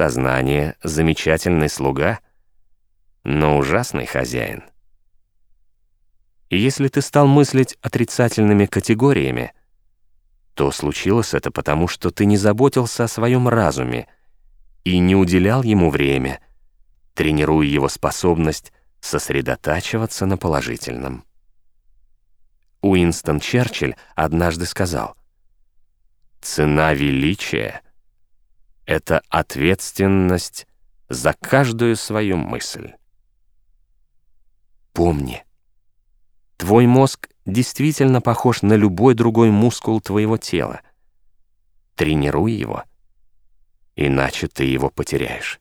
сознание — замечательный слуга, но ужасный хозяин. И если ты стал мыслить отрицательными категориями, то случилось это потому, что ты не заботился о своем разуме и не уделял ему время, тренируя его способность сосредотачиваться на положительном. Уинстон Черчилль однажды сказал, «Цена величия — это ответственность за каждую свою мысль». Помни, твой мозг действительно похож на любой другой мускул твоего тела. Тренируй его, иначе ты его потеряешь.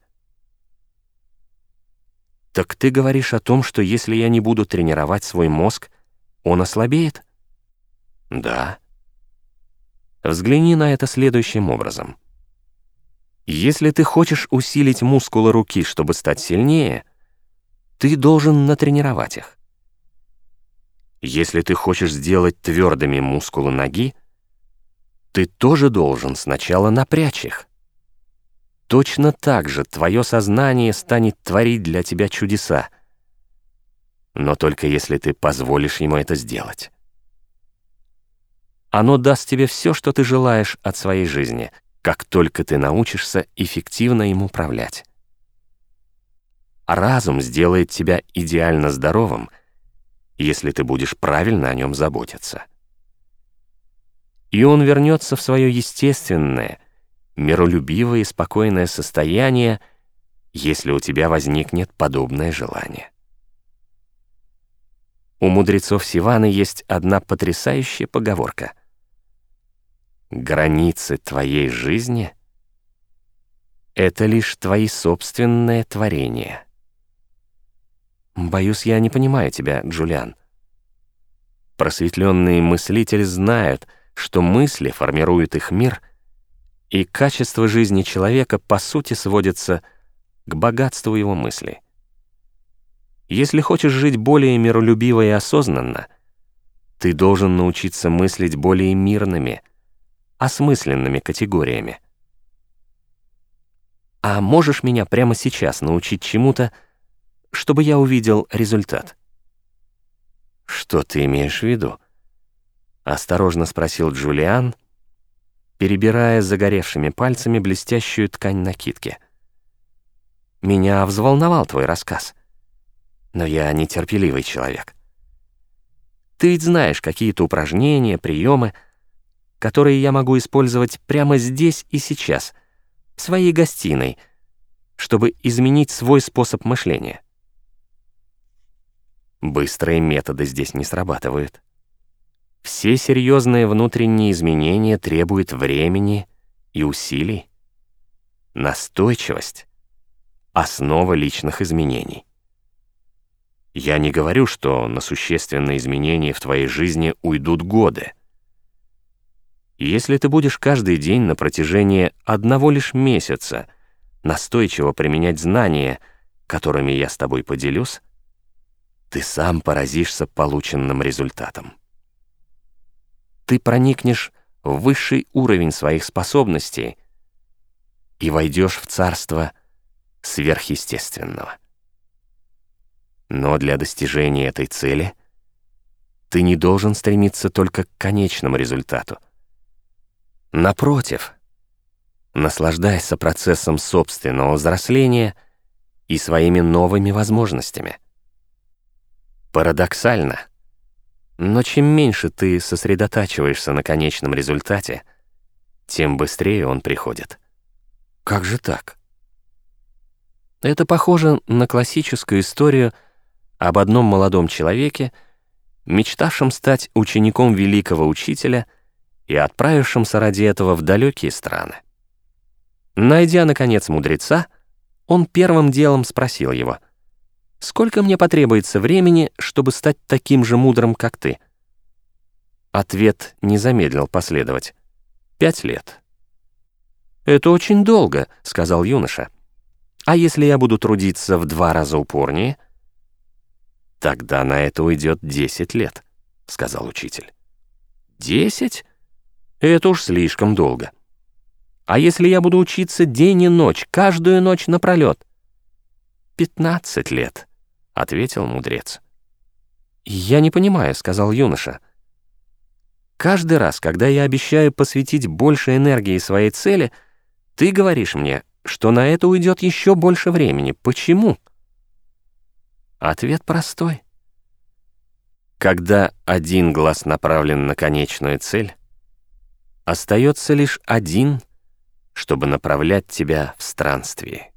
Так ты говоришь о том, что если я не буду тренировать свой мозг, он ослабеет? Да. Взгляни на это следующим образом. Если ты хочешь усилить мускулы руки, чтобы стать сильнее, ты должен натренировать их. Если ты хочешь сделать твердыми мускулы ноги, ты тоже должен сначала напрячь их. Точно так же твое сознание станет творить для тебя чудеса, но только если ты позволишь ему это сделать. Оно даст тебе все, что ты желаешь от своей жизни, как только ты научишься эффективно им управлять. Разум сделает тебя идеально здоровым, если ты будешь правильно о нем заботиться. И он вернется в свое естественное, миролюбивое и спокойное состояние, если у тебя возникнет подобное желание. У мудрецов Сиваны есть одна потрясающая поговорка. «Границы твоей жизни — это лишь твои собственные творения». Боюсь, я не понимаю тебя, Джулиан. Просветленные мыслители знают, что мысли формируют их мир, и качество жизни человека по сути сводится к богатству его мыслей. Если хочешь жить более миролюбиво и осознанно, ты должен научиться мыслить более мирными, осмысленными категориями. А можешь меня прямо сейчас научить чему-то, чтобы я увидел результат? Что ты имеешь в виду? Осторожно спросил Джулиан, перебирая загоревшими пальцами блестящую ткань накидки. Меня взволновал твой рассказ но я нетерпеливый человек. Ты ведь знаешь какие-то упражнения, приемы, которые я могу использовать прямо здесь и сейчас, в своей гостиной, чтобы изменить свой способ мышления. Быстрые методы здесь не срабатывают. Все серьезные внутренние изменения требуют времени и усилий. Настойчивость — основа личных изменений. Я не говорю, что на существенные изменения в твоей жизни уйдут годы. Если ты будешь каждый день на протяжении одного лишь месяца настойчиво применять знания, которыми я с тобой поделюсь, ты сам поразишься полученным результатом. Ты проникнешь в высший уровень своих способностей и войдешь в царство сверхъестественного. Но для достижения этой цели ты не должен стремиться только к конечному результату. Напротив, наслаждайся процессом собственного взросления и своими новыми возможностями. Парадоксально, но чем меньше ты сосредотачиваешься на конечном результате, тем быстрее он приходит. Как же так? Это похоже на классическую историю об одном молодом человеке, мечтавшем стать учеником великого учителя и отправившемся ради этого в далекие страны. Найдя, наконец, мудреца, он первым делом спросил его, «Сколько мне потребуется времени, чтобы стать таким же мудрым, как ты?» Ответ не замедлил последовать. «Пять лет». «Это очень долго», — сказал юноша. «А если я буду трудиться в два раза упорнее?» «Тогда на это уйдет десять лет», — сказал учитель. «Десять? Это уж слишком долго. А если я буду учиться день и ночь, каждую ночь напролет? «Пятнадцать лет», — ответил мудрец. «Я не понимаю», — сказал юноша. «Каждый раз, когда я обещаю посвятить больше энергии своей цели, ты говоришь мне, что на это уйдет еще больше времени. Почему?» Ответ простой. Когда один глаз направлен на конечную цель, остается лишь один, чтобы направлять тебя в странствие.